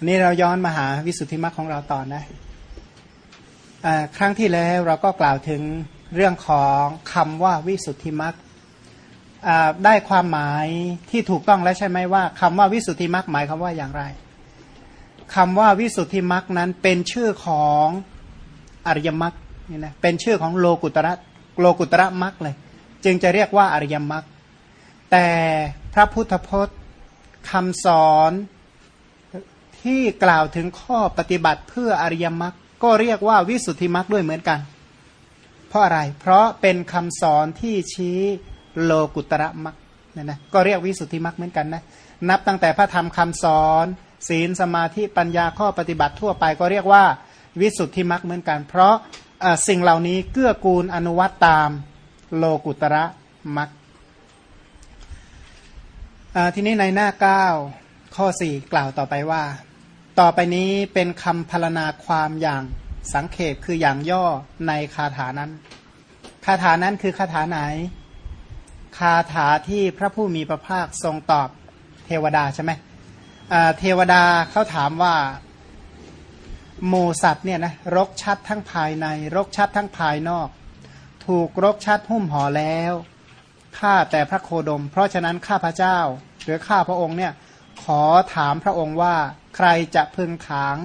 ันนี้เราย้อนมาหาวิสุทธิมรรคของเราต่อนะครั้งที่แล้วเราก็กล่าวถึงเรื่องของคำว่าวิสุทธิมรรคได้ความหมายที่ถูกต้องแล้วใช่ไหมว่าคำว่าวิสุทธิมรรคหมายคำว่าอย่างไรคำว่าวิสุทธิมรรคนั้นเป็นชื่อของอริยมรรคนี่นะเป็นชื่อของโลกุตระโลกุตระมรรคเลย จึงจะเรียกว่าอริยมรรคแต่พระพุทธพจน์คำสอน ที่กล่าวถึงข้อปฏิบัติเพื่ออริยมรรคก็เรียกว่าวิสุทธิมรรคด้วยเหมือนกัน เพราะอะไร เพราะเป็นคำสอนที่ชี้โลกุตระมรรคเนี่ยนะก็เรียกวิสุทธิมรรคเหมือนกันนะนับตั้งแต่พระธรรมคำสอน ศีลสมาธิปัญญาข้อปฏิบัติทั่วไป ก็เรียกว่าวิสุทธิมรรคเหมือนกัน เพราะสิ่งเหล่านี้เกื้อกูลอนุวัตตามโลกุตระมรรคทีนี้ในหน้า 9 ข้อ 4 กล่าวต่อไปว่า ต่อไปนี้เป็นคำพรรณนาความอย่างสังเขปคืออย่างย่อในคาถานั้น คาถานั้นคือคาถาไหน คาถาที่พระผู้มีพระภาคทรงตอบเทวดาใช่ไหมเทวดาเขาถามว่าหมูสัตว์เนี่ยนะรกชัดทั้งภายใน รกชัดทั้งภายนอก ถูกรกชัดหุ้มห่อแล้วข้าแต่พระโคดม เพราะฉะนั้นข้าพระเจ้า หรือข้าพระองค์เนี่ย ขอถามพระองค์ว่า ใครจะพึงถาง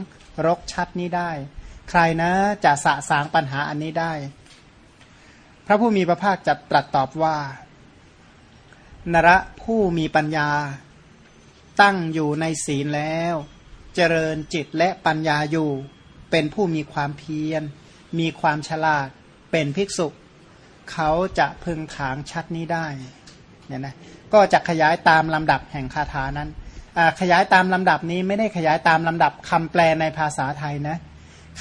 รกชัดนี้ได้ ใครนะจะสะสางปัญหาอันนี้ได้ พระผู้มีพระภาคจะตรัสตอบว่า นระผู้มีปัญญา ตั้งอยู่ในศีลแล้ว เจริญจิตและปัญญาอยู่ เป็นผู้มีความเพียร มีความฉลาด เป็นภิกษุ เขาจะพึงถางชัดนี้ได้เนี่ยนะก็จะขยายตามลำดับแห่งคาถานั้น ขยายตามลำดับนี้ไม่ได้ขยายตามลำดับคำแปลในภาษาไทยนะ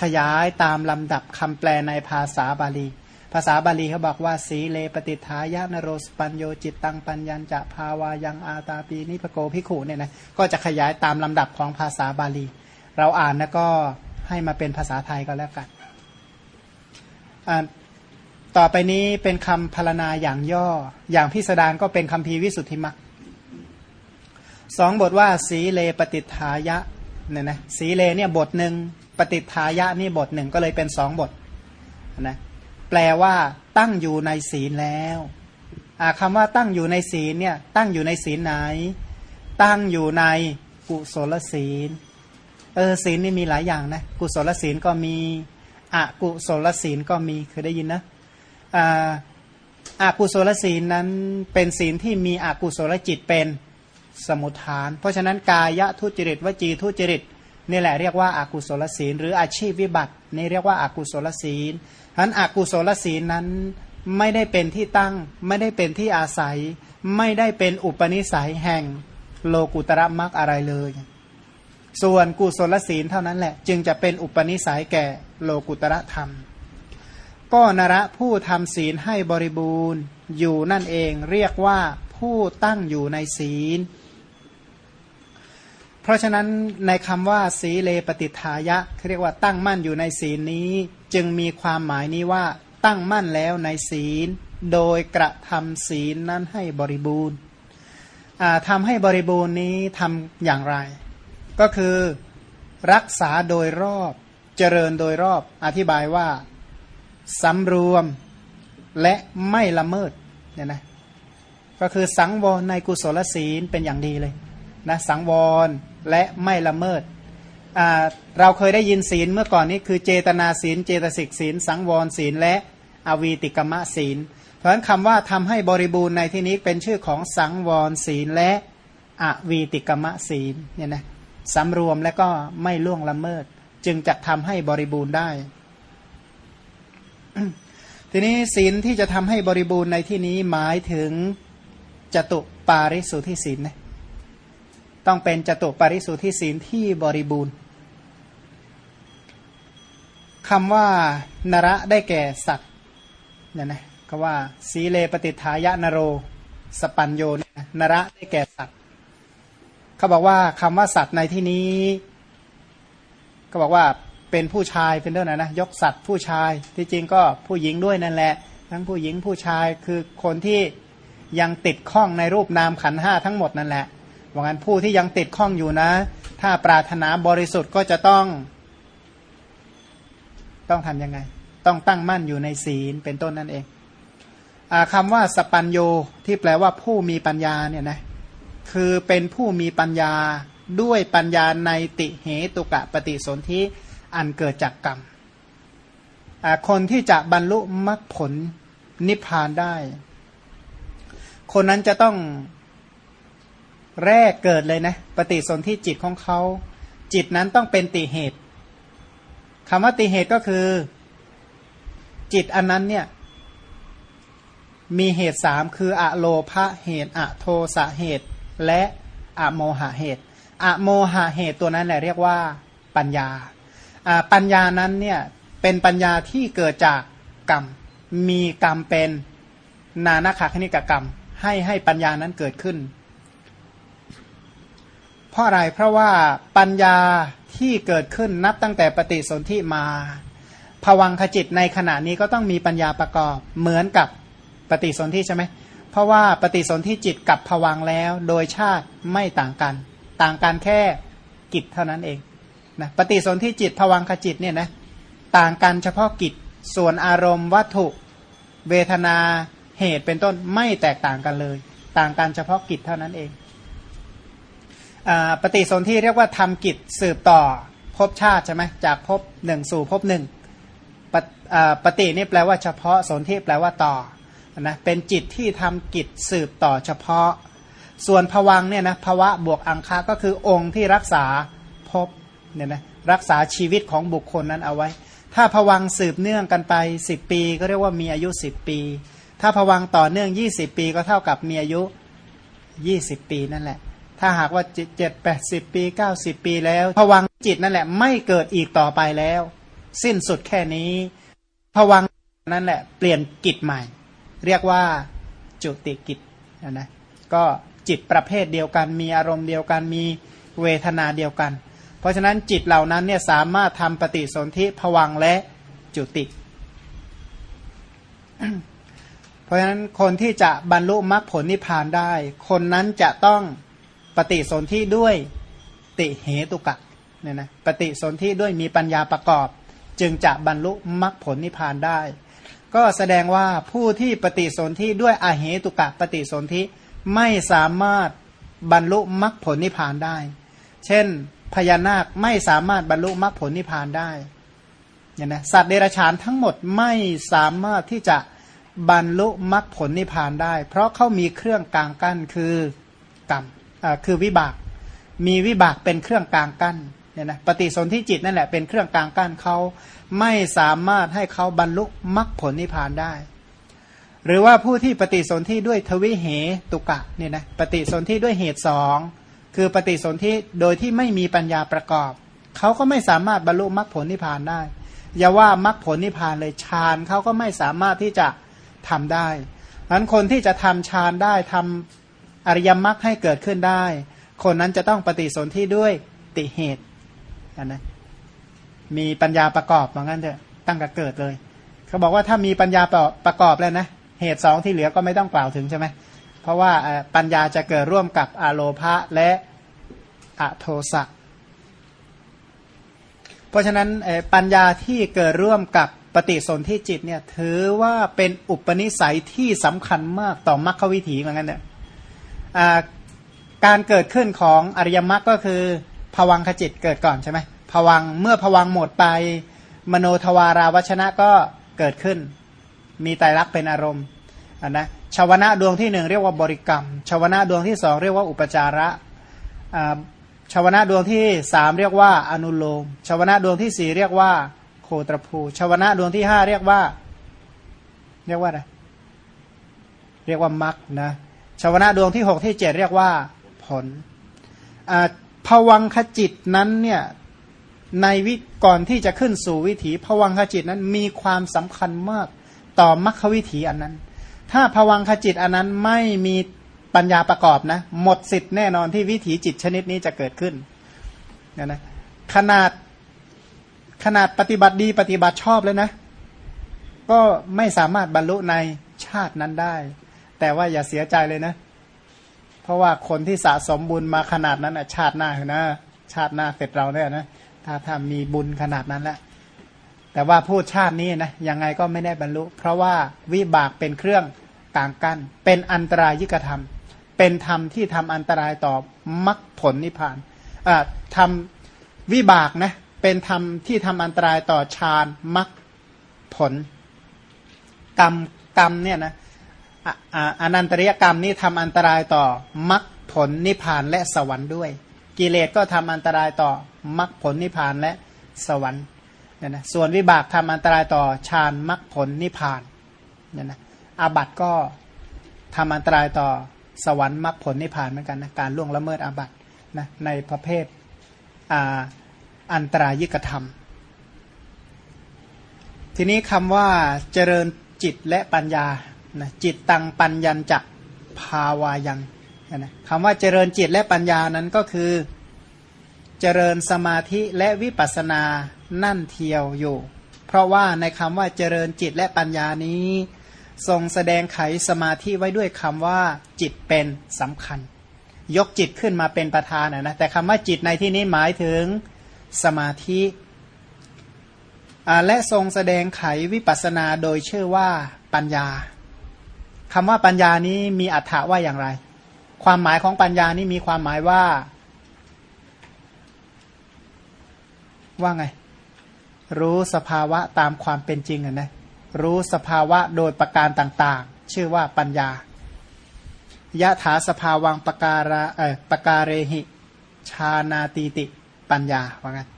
ขยายตามลำดับคำแปลในภาษาบาลี ภาษาบาลีเขาบอกว่า สีเลปฏิทายานโรสปัญโยจิตตังปัญญัญจะภาวายังอาตาปีนิพโกพิขุเนี่ยนะก็จะขยายตามลำดับของภาษาบาลี เราอ่านแล้วก็ให้มาเป็นภาษาไทยก็แล้วกันต่อไปนี้เป็นคำพรรณนาอย่างย่อ อย่างพิสดารก็เป็นคำพีวิสุทธิมัก สองบทว่าสีเลปฏิทายะเนี่ยนะสีเลเนี่ยบทหนึ่งปฏิทายะนี่บทหนึ่งก็เลยเป็นสองบทนะแปลว่าตั้งอยู่ในศีลแล้วคำว่าตั้งอยู่ในศีลเนี่ยตั้งอยู่ในศีลไหน ตั้งอยู่ในกุศลศีลเออศีลนี่มีหลายอย่างนะกุศลศีลก็มีอกุศลศีลก็มีเคยได้ยินนะอากุศลศีลนั้นเป็นศีลที่มีอกุศลจิตเป็น สมุทฐาน เพราะฉะนั้นกายทุจริตวจีทุจริตนี่แหละเรียกว่าอากุศลศีล หรืออาชีพวิบัตินี่เรียกว่าอากุศลศีลฉะนั้นอากุศลศีลนั้นไม่ได้เป็นที่ตั้ง ไม่ได้เป็นที่อาศัย ไม่ได้เป็นอุปนิสัยแห่งโลกุตระมรรคอะไรเลย ส่วนกุศลศีลเท่านั้นแหละ จึงจะเป็นอุปนิสัยแก่โลกุตระธรรม ก็นระผู้ทำศีลให้บริบูรณ์อยู่นั่นเองเรียกว่าผู้ตั้งอยู่ในศีล เพราะฉะนั้นในคำว่าสีเลปฏิทายะเรียกว่าตั้งมั่นอยู่ในศีลนี้ จึงมีความหมายนี้ว่าตั้งมั่นแล้วในศีล โดยกระทำศีลนั้นให้บริบูรณ์ทำให้บริบูรณ์นี้ทำอย่างไร ก็คือรักษาโดยรอบเจริญโดยรอบอธิบายว่าสำรวมและไม่ละเมิดเนี่ยนะก็คือสังวรในกุศลศีลเป็นอย่างดีเลยนะสังวร และไม่ละเมิด เราเคยได้ยินศีลเมื่อก่อนนี้คือเจตนาศีล เจตสิกศีล สังวรศีล และอวีติกมะศีล เพราะฉะนั้นคำว่าทำให้บริบูรณ์ในที่นี้เป็นชื่อของสังวรศีลและอวีติกมะศีลเนี่ยนะสำรวมและก็ไม่ล่วงละเมิด จึงจะทำให้บริบูรณ์ได้ ทีนี้ศีลที่จะทำให้บริบูรณ์ในที่นี้หมายถึงจตุปาริสุทธิศีลนะ ต้องเป็นจตุปาริสุทธิศีลที่บริบูรณ์คำว่านระได้แก่สัตว์เนี่ยนะคำว่าสีเลปฏิทายะนโร สปัญโยนระได้แก่สัตว์เขาบอกว่าคำว่าสัตว์ในที่นี้ก็บอกว่าเป็นผู้ชายเป็นเรื่องนะนะยกสัตว์ผู้ชายที่จริงก็ผู้หญิงด้วยนั่นแหละ ทั้งผู้หญิงผู้ชายคือคนที่ยังติดข้องในรูปนามขันห้าทั้งหมดนั่นแหละ ว่างั้นผู้ที่ยังติดข้องอยู่นะ ถ้าปรารถนาบริสุทธิ์ก็จะต้อง ต้องทำยังไง ต้องตั้งมั่นอยู่ในศีลเป็นต้นนั่นเองอคำว่าสปัญโยที่แปลว่าผู้มีปัญญาเนี่ยนะคือเป็นผู้มีปัญญาด้วยปัญญาในติเหตุกะปฏิสนธิอันเกิดจากกรรมคนที่จะบรรลุมรรคผลนิพพานได้ คนนั้นจะต้อง แรกเกิดเลยนะ ปฏิสนธิจิตของเขา จิตนั้นต้องเป็นติเหตุคำว่าติเหตุก็คือ จิตอันนั้นเนี่ยมีเหตุสามคืออะโลภะเหตุอะโทสะเหตุ และอะโมหะเหตุอะโมหะเหตุตัวนั้นแหละเรียกว่าปัญญาปัญญานั้นเนี่ยเป็นปัญญาที่เกิดจากกรรม มีกรรมเป็นนานาคาคณิกกรรม ให้ให้ปัญญานั้นเกิดขึ้น เพราะอะไรเพราะว่าปัญญาที่เกิดขึ้นนับตั้งแต่ปฏิสนธิมาภวังขจิตในขณะนี้ก็ต้องมีปัญญาประกอบเหมือนกับปฏิสนธิใช่ไหมเพราะว่าปฏิสนธิจิตกับผวังแล้วโดยชาติไม่ต่างกัน ต่างกันแค่กิจเท่านั้นเองนะปฏิสนธิจิตผวังขจิตเนี่ยนะต่างกันเฉพาะกิจส่วนอารมณ์วัตถุเวทนาเหตุเป็นต้นไม่แตกต่างกันเลย ต่างกันเฉพาะกิจเท่านั้นเอง ปฏิสนธิเรียกว่าทำกิจสืบต่อภพชาติใช่ไหมจากภพหนึ่งสู่ภพหนึ่งปปฏินี่แปลว่าเฉพาะสนธิแปลว่าต่อนะเป็นจิตที่ทำกิจสืบต่อเฉพาะ ส่วนผวังเนี่ยนะภวะบวกอังคาก็คือองค์ที่รักษาภพเนี่ยนะรักษาชีวิตของบุคคลนั้นเอาไว้ ถ้าผวังสืบเนื่องกันไป 10 ปี ก็เรียกว่ามีอายุ 10 ปี ถ้าผวังต่อเนื่อง 20 ปีก็เท่ากับมีอายุ 20 ปีนั่นแหละ ถ้าหากว่าเจ็ดแปดสิบปีเก้าสิบปีแล้วผวังจิตนั่นแหละ ไม่เกิดอีกต่อไปแล้ว สิ้นสุดแค่นี้ผวังนั่นแหละ เปลี่ยนกิจใหม่ เรียกว่าจุติกิจนะก็จิตประเภทเดียวกัน มีอารมณ์เดียวกันมีเวทนาเดียวกัน เพราะฉะนั้นจิตเหล่านั้นเนี่ยสามารถทำปฏิสนธิผวังและจุติ เพราะฉะนั้นคนที่จะบรรลุมรรคผลนิพพานได้ คนนั้นจะต้อง ปฏิสนธิด้วยติเหตุกะเนี่ยนะปฏิสนธิด้วยมีปัญญาประกอบ จึงจะบรรลุมรรคผลนิพพานได้ ก็แสดงว่าผู้ที่ปฏิสนธิด้วยอาเหตุกะ ปฏิสนธิไม่สามารถบรรลุมรรคผลนิพพานได้ เช่น พญานาคไม่สามารถบรรลุมรรคผลนิพพานได้เนี่ยนะสัตว์เดรัจฉานทั้งหมดไม่สามารถที่จะบรรลุมรรคผลนิพพานได้ เพราะเขามีเครื่องกลางกั้นคือกรรม คือวิบาก มีวิบากเป็นเครื่องกลางกั้นเนี่ยนะปฏิสนธิจิตนั่นแหละเป็นเครื่องกลางกั้นเขาไม่สามารถให้เขาบรรลุมรรคผลนิพพานได้ หรือว่าผู้ที่ปฏิสนธิด้วยทวิเหตุกะเนี่ยนะปฏิสนธิด้วยเหตุสองคือปฏิสนธิโดยที่ไม่มีปัญญาประกอบเขาก็ไม่สามารถบรรลุมรรคผลนิพพานได้ อย่าว่ามรรคผลนิพพานเลยฌานเขาก็ไม่สามารถที่จะทำได้ดังนั้นคนที่จะทำฌานได้ทำ อริยมรรคให้เกิดขึ้นได้ คนนั้นจะต้องปฏิสนธิด้วยติเหตุนะมีปัญญาประกอบเหมือนกันเถอะตั้งแต่เกิดเลย เขาบอกว่าถ้ามีปัญญาประกอบแล้วนะเหตุสองที่เหลือก็ไม่ต้องกล่าวถึงใช่ไหมเพราะว่าปัญญาจะเกิดร่วมกับอโลภะและอโทสะเพราะฉะนั้นปัญญาที่เกิดร่วมกับปฏิสนธิจิตเนี่ยถือว่าเป็นอุปนิสัยที่สำคัญมากต่อมรรควิถีเหมือนกันเนี่ย การเกิดขึ้นของอริยมรรคก็คือภวังขจิตเกิดก่อนใช่ไหมผวังเมื่อผวังหมดไป มโนทวาราวชนะก็เกิดขึ้น มีไตรลักษณ์เป็นอารมณ์นนะชาวนะดวงที่หนึ่งเรียกว่าบริกรรมชาวนะดวงที่สองเรียกว่าอุปจาระชาวนะดวงที่สามเรียกว่าอนุโลมชาวนะดวงที่สี่เรียกว่าโคตรภูชาวนะดวงที่ห้าเรียกว่า เรียกว่าอะไรเรียกว่ามักนะ ชาวนะดวงที่หกที่เจ็ดเรียกว่าผลภวังขจิตนั้นเนี่ยในวิก่อนที่จะขึ้นสู่วิถีผวังขจิตนั้นมีความสำคัญมากต่อมรรควิถีอันนั้น ถ้าผวังขจิตอันนั้นไม่มีปัญญาประกอบนะ หมดสิทธิ์แน่นอนที่วิถีจิตชนิดนี้จะเกิดขึ้นนะนะขนาดขนาดปฏิบัติดีปฏิบัติชอบเลยนะ ก็ไม่สามารถบรรลุในชาตินั้นได้ แต่ว่าอย่าเสียใจเลยนะ เพราะว่าคนที่สะสมบุญมาขนาดนั้นชาติหน้านะ ชาติหน้าเสร็จเราเนี่ยนะถ้าถ้ามีบุญขนาดนั้นแหละแต่ว่าพูดชาตินี้นะยังไงก็ไม่ได้บรรลุ เพราะว่าวิบากเป็นเครื่องกลางกัน เป็นอันตรายยิกธรรม เป็นธรรมที่ทำอันตรายต่อมรรคผลนิพพานอ่าทำวิบากนะเป็นธรรมที่ทำอันตรายต่อฌานมรรคผลกรรมกรรมเนี่ยนะ อนันตริยกรรมนี่ทำอันตรายต่อมรรคผลนิพพานและสวรรค์ด้วย กิเลสก็ทำอันตรายต่อมรรคผลนิพพานและสวรรค์เนี่ยนะส่วนวิบากทำอันตรายต่อฌานมรรคผลนิพพานเนี่ยนะอาบัตก็ทำอันตรายต่อสวรรค์มรรคผลนิพพานเหมือนกันนะการล่วงละเมิดอาบัตนะในประเภทอาอันตรายิกธรรม ทีนี้คำว่าเจริญจิตและปัญญา นะจิตตังปัญญจักภาวายังนะคำว่าเจริญจิตและปัญญานั้นก็คือ เจริญสมาธิและวิปัสสนานั่นเทียวอยู่ เพราะว่าในคำว่าเจริญจิตและปัญญานี้ ทรงแสดงไขสมาธิไว้ด้วยคำว่า จิตเป็นสำคัญ ยกจิตขึ้นมาเป็นประธานนะแต่คำว่าจิตในที่นี้หมายถึงสมาธิและทรงแสดงไขวิปัสนาโดยชื่อว่าปัญญา คำว่าปัญญานี้มีอัฏฐะว่าอย่างไร ความหมายของปัญญานี้มีความหมายว่า ว่าไง รู้สภาวะตามความเป็นจริงนะ รู้สภาวะโดยประการต่างๆ ชื่อว่าปัญญายะถาสภาวังปการะเออปการเรหิ ชานาตีติ ปัญญาว่างั้น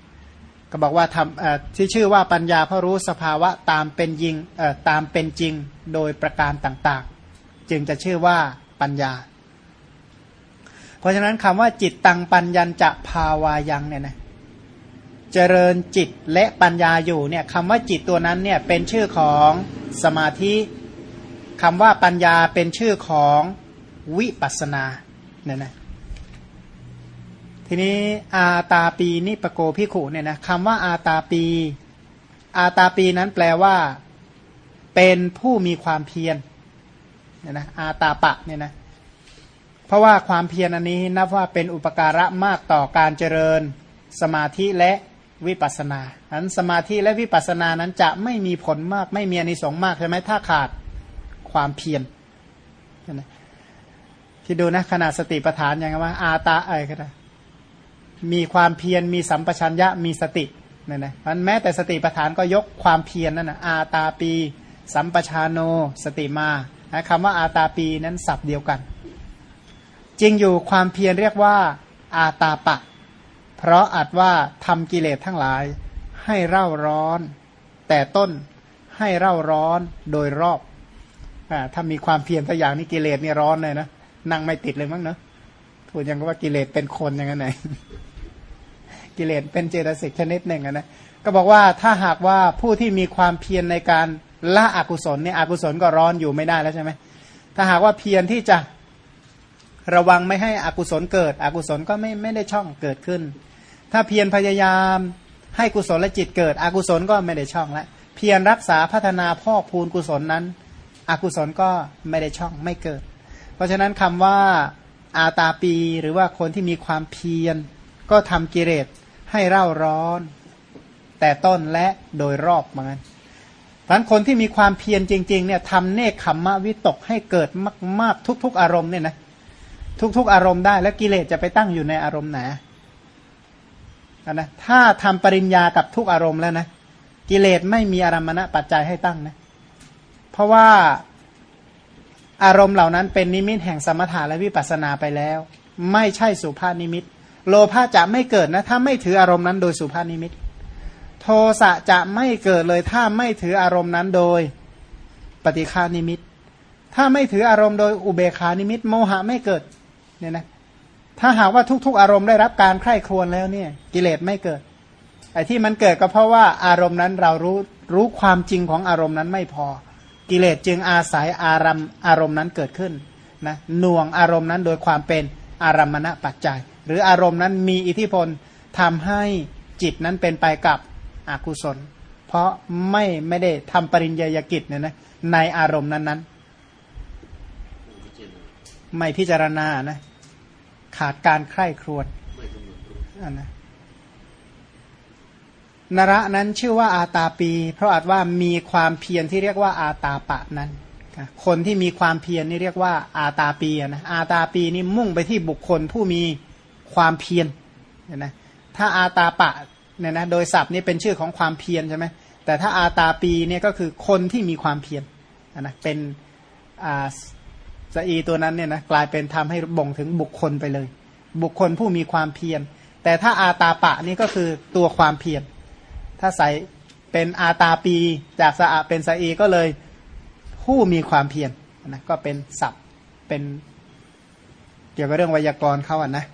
ก็บอกว่าทำเอ่อที่ชื่อว่าปัญญาเพราะรู้สภาวะตามเป็นยิงเอ่อตามเป็นจริงโดยประการต่างๆ จึงจะชื่อว่าปัญญา เพราะฉะนั้นคำว่าจิตตังปัญญจะภาวายังเนี่ยนะเจริญจิตและปัญญาอยู่เนี่ยคำว่าจิตตัวนั้นเนี่ยเป็นชื่อของสมาธิคำว่าปัญญาเป็นชื่อของวิปัสนาเนี่ยนะทีนี้อาตาปีนิปโกพิขุเนี่ยนะคำว่าอาตาปี อาตาปีนั้นแปลว่า เป็นผู้มีความเพียร เนี่ยนะอาตาปะเนี่ยนะเพราะว่าความเพียรอันนี้นับว่าเป็นอุปการะมากต่อการเจริญสมาธิและวิปัสนาอันสมาธิและวิปัสนานั้นจะไม่มีผลมากไม่มีอนิสงส์มากใช่ไหมถ้าขาดความเพียรที่ดูนะขนาดสติปัฏฐานอย่างว่า อาตาไอ้ก็ได้มีความเพียรมีสัมปชัญญะมีสติเนี่ยนะมันแม้แต่สติปัฏฐานก็ยกความเพียรนนั่นนะอาตาปี สัมปชาโน สติมา คำว่าอาตาปีนั้นสับเดียวกัน จริงอยู่ความเพียรเรียกว่าอาตาปะ เพราะอาจว่าทำกิเลสทั้งหลาย ให้เร่าร้อน แต่ต้นให้เร่าร้อนโดยรอบอถ้ามีความเพียรสักอย่างนี้กิเลสนี่ร้อนเลยนะนั่งไม่ติดเลยมั้งเนาะพูดยังว่ากิเลสเป็นคนอย่างนั้นไหนกิเลสเป็นเจตสิกชนิดหนึ่งนะก็บอกว่าถ้าหากว่าผู้ที่มีความเพียรในการ ละอกุศลเนี่ยอกุศลก็ร้อนอยู่ไม่ได้แล้วใช่ไหมถ้าหากว่าเพียรที่จะระวังไม่ให้อกุศลเกิด อกุศลก็ไม่ไม่ได้ช่องเกิดขึ้น ถ้าเพียรพยายามให้กุศลและจิตเกิด อกุศลก็ไม่ได้ช่องแล้วเพียรรักษาพัฒนาพ่อพูนกุศลนั้น อกุศลก็ไม่ได้ช่องไม่เกิด เพราะฉะนั้นคำว่าอาตาปีหรือว่าคนที่มีความเพียร ก็ทำกิเลสให้เร่าร้อน แต่ต้นและโดยรอบเหมือนกัน พันคนที่มีความเพียรจริงๆเนี่ยทำเนคขมมะวิตกให้เกิดมาก ๆ ทุก ๆ อารมณ์เนี่ยนะทุก ๆ อารมณ์ได้ แล้วกิเลสจะไปตั้งอยู่ในอารมณ์ไหนนะถ้าทำปริญญากับทุกอารมณ์แล้วนะกิเลสไม่มีอารัมมณปัจจัยให้ตั้งนะเพราะว่าอารมณ์เหล่านั้นเป็นนิมิตแห่งสมถะและวิปัสสนาไปแล้ว ไม่ใช่สุภาพนิมิต โลภะจะไม่เกิดนะถ้าไม่ถืออารมณ์นั้นโดยสุภาพนิมิต โทสะจะไม่เกิดเลยถ้าไม่ถืออารมณ์นั้นโดยปฏิฆนิมิต ถ้าไม่ถืออารมณ์โดยอุเบกขานิมิต โมหะไม่เกิดเนี่ยนะถ้าหากว่าทุก ๆ อารมณ์ได้รับการใคร่ครวญแล้วเนี่ย กิเลสไม่เกิดไอ้ที่มันเกิดก็เพราะว่าอารมณ์นั้นเรารู้รู้ความจริงของอารมณ์นั้นไม่พอ กิเลสจึงอาศัยอารมณ์อารมณ์นั้นเกิดขึ้นนะหน่วงอารมณ์นั้นโดยความเป็นอารมณะปัจจัย หรืออารมณ์นั้นมีอิทธิพลทำให้จิตนั้นเป็นไปกับ อกุศล เพราะไม่ไม่ได้ทำปริญญากิจเนี่ยนะในอารมณ์นั้นนั้นไม่พิจารณานะขาดการใคร่ครวญอันนะนระนั้นชื่อว่าอาตาปี เพราะอาจว่ามีความเพียรที่เรียกว่าอาตาปะนั้น คนที่มีความเพียรนี่เรียกว่าอาตาปีนะอาตาปีนี่มุ่งไปที่บุคคลผู้มีความเพียรเนี่ยนะถ้าอาตาปะ เนี่ยนะโดยศัพท์นี่เป็นชื่อของความเพียรใช่ไหมแต่ถ้าอาตาปีเนี่ยก็คือคนที่มีความเพียรนะเป็นอ่าสอีตัวนั้นเนี่ยนะกลายเป็นทำให้บ่งถึงบุคคลไปเลย บุคคลผู้มีความเพียร แต่ถ้าอาตาปะนี่ก็คือตัวความเพียร ถ้าใส่เป็นอาตาปีจากสะอาเป็นสอีก็เลยผู้มีความเพียรนะก็เป็นศัพท์เป็นเกี่ยวกับเรื่องไวยากรณ์เขาอะนะ